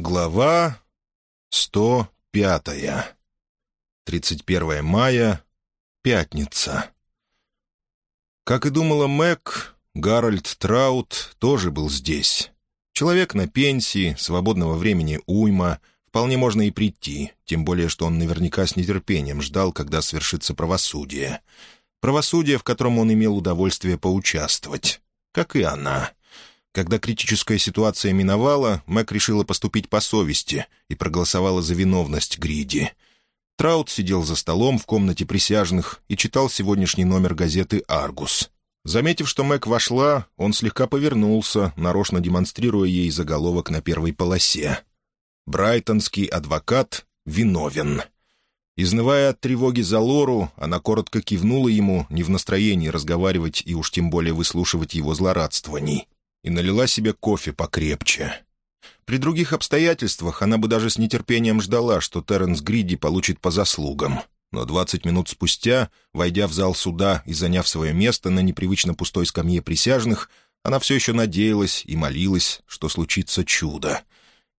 Глава 105. 31 мая. Пятница. Как и думала Мэг, Гарольд Траут тоже был здесь. Человек на пенсии, свободного времени уйма, вполне можно и прийти, тем более, что он наверняка с нетерпением ждал, когда свершится правосудие. Правосудие, в котором он имел удовольствие поучаствовать. Как и она. Когда критическая ситуация миновала, Мэг решила поступить по совести и проголосовала за виновность Гриди. Траут сидел за столом в комнате присяжных и читал сегодняшний номер газеты «Аргус». Заметив, что Мэг вошла, он слегка повернулся, нарочно демонстрируя ей заголовок на первой полосе. «Брайтонский адвокат виновен». Изнывая от тревоги за Лору, она коротко кивнула ему, не в настроении разговаривать и уж тем более выслушивать его злорадствований и налила себе кофе покрепче. При других обстоятельствах она бы даже с нетерпением ждала, что Терренс Гриди получит по заслугам. Но двадцать минут спустя, войдя в зал суда и заняв свое место на непривычно пустой скамье присяжных, она все еще надеялась и молилась, что случится чудо.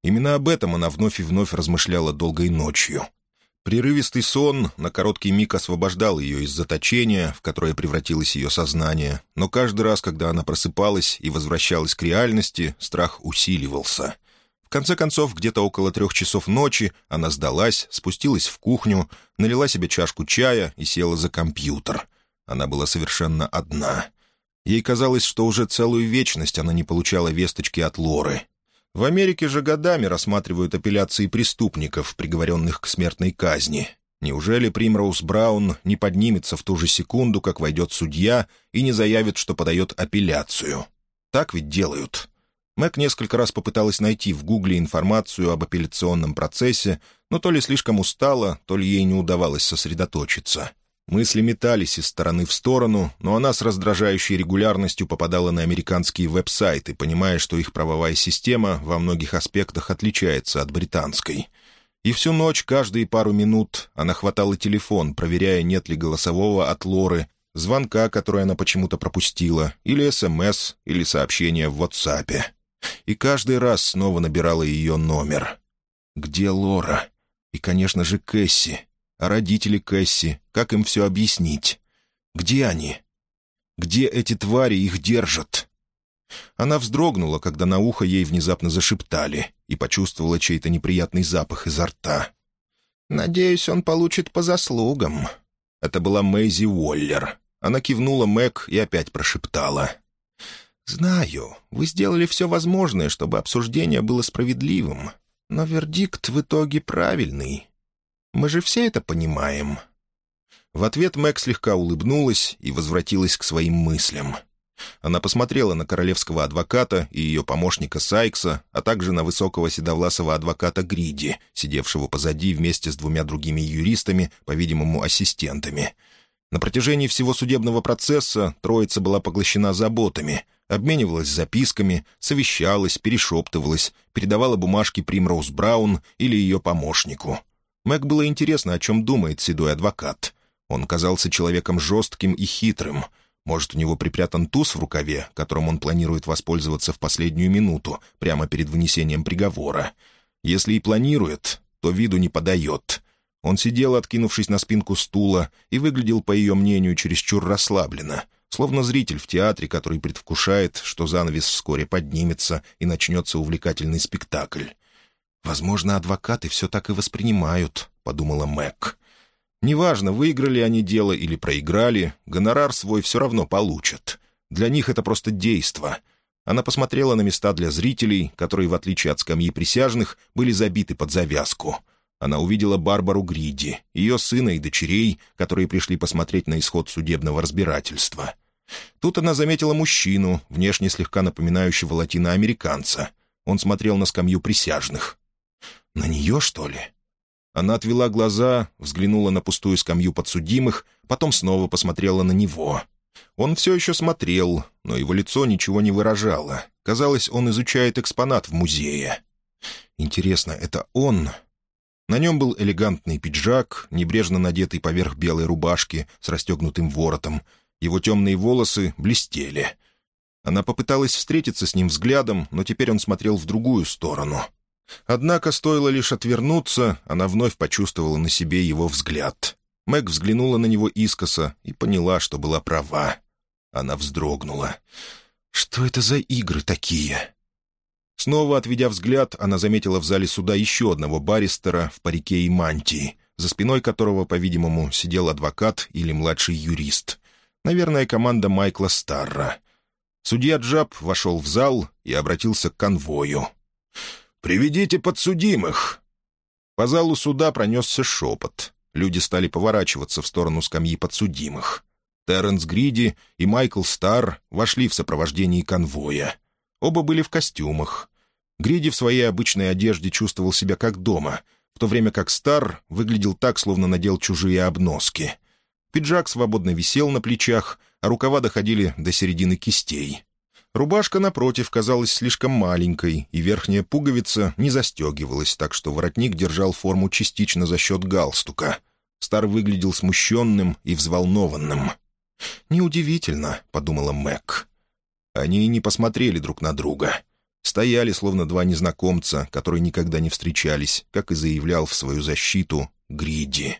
Именно об этом она вновь и вновь размышляла долгой ночью — Прерывистый сон на короткий миг освобождал ее из заточения, в которое превратилось ее сознание, но каждый раз, когда она просыпалась и возвращалась к реальности, страх усиливался. В конце концов, где-то около трех часов ночи она сдалась, спустилась в кухню, налила себе чашку чая и села за компьютер. Она была совершенно одна. Ей казалось, что уже целую вечность она не получала весточки от Лоры, в Америке же годами рассматривают апелляции преступников, приговоренных к смертной казни. Неужели Примроуз Браун не поднимется в ту же секунду, как войдет судья, и не заявит, что подает апелляцию? Так ведь делают. Мэг несколько раз попыталась найти в Гугле информацию об апелляционном процессе, но то ли слишком устала, то ли ей не удавалось сосредоточиться. Мысли метались из стороны в сторону, но она с раздражающей регулярностью попадала на американские веб-сайты, понимая, что их правовая система во многих аспектах отличается от британской. И всю ночь, каждые пару минут, она хватала телефон, проверяя, нет ли голосового от Лоры, звонка, который она почему-то пропустила, или СМС, или сообщения в WhatsApp. И каждый раз снова набирала ее номер. «Где Лора?» И, конечно же, Кэсси. Родители Кэсси, как им все объяснить? Где они? Где эти твари их держат? Она вздрогнула, когда на ухо ей внезапно зашептали, и почувствовала чей-то неприятный запах изо рта. «Надеюсь, он получит по заслугам». Это была Мэйзи Уоллер. Она кивнула Мэг и опять прошептала. «Знаю, вы сделали все возможное, чтобы обсуждение было справедливым, но вердикт в итоге правильный. Мы же все это понимаем». В ответ Мэг слегка улыбнулась и возвратилась к своим мыслям. Она посмотрела на королевского адвоката и ее помощника Сайкса, а также на высокого седовласого адвоката Гриди, сидевшего позади вместе с двумя другими юристами, по-видимому, ассистентами. На протяжении всего судебного процесса троица была поглощена заботами, обменивалась записками, совещалась, перешептывалась, передавала бумажки Примроуз Браун или ее помощнику — Мэг было интересно, о чем думает седой адвокат. Он казался человеком жестким и хитрым. Может, у него припрятан туз в рукаве, которым он планирует воспользоваться в последнюю минуту, прямо перед вынесением приговора. Если и планирует, то виду не подает. Он сидел, откинувшись на спинку стула, и выглядел, по ее мнению, чересчур расслабленно, словно зритель в театре, который предвкушает, что занавес вскоре поднимется и начнется увлекательный спектакль. «Возможно, адвокаты все так и воспринимают», — подумала Мэг. «Неважно, выиграли они дело или проиграли, гонорар свой все равно получат. Для них это просто действо». Она посмотрела на места для зрителей, которые, в отличие от скамьи присяжных, были забиты под завязку. Она увидела Барбару Гриди, ее сына и дочерей, которые пришли посмотреть на исход судебного разбирательства. Тут она заметила мужчину, внешне слегка напоминающего латиноамериканца. Он смотрел на скамью присяжных. На нее, что ли? Она отвела глаза, взглянула на пустую скамью подсудимых, потом снова посмотрела на него. Он все еще смотрел, но его лицо ничего не выражало. Казалось, он изучает экспонат в музее. Интересно, это он? На нем был элегантный пиджак, небрежно надетый поверх белой рубашки с расстегнутым воротом. Его темные волосы блестели. Она попыталась встретиться с ним взглядом, но теперь он смотрел в другую сторону — Однако стоило лишь отвернуться, она вновь почувствовала на себе его взгляд. Мэг взглянула на него искоса и поняла, что была права. Она вздрогнула. «Что это за игры такие?» Снова отведя взгляд, она заметила в зале суда еще одного баристера в парике и мантии, за спиной которого, по-видимому, сидел адвокат или младший юрист. Наверное, команда Майкла Старра. Судья Джаб вошел в зал и обратился к конвою. «Приведите подсудимых!» По залу суда пронесся шепот. Люди стали поворачиваться в сторону скамьи подсудимых. Терренс Гриди и Майкл Старр вошли в сопровождении конвоя. Оба были в костюмах. Гриди в своей обычной одежде чувствовал себя как дома, в то время как Старр выглядел так, словно надел чужие обноски. Пиджак свободно висел на плечах, а рукава доходили до середины кистей. Рубашка, напротив, казалась слишком маленькой, и верхняя пуговица не застегивалась, так что воротник держал форму частично за счет галстука. Стар выглядел смущенным и взволнованным. «Неудивительно», — подумала Мэг. Они и не посмотрели друг на друга. Стояли, словно два незнакомца, которые никогда не встречались, как и заявлял в свою защиту Гриди.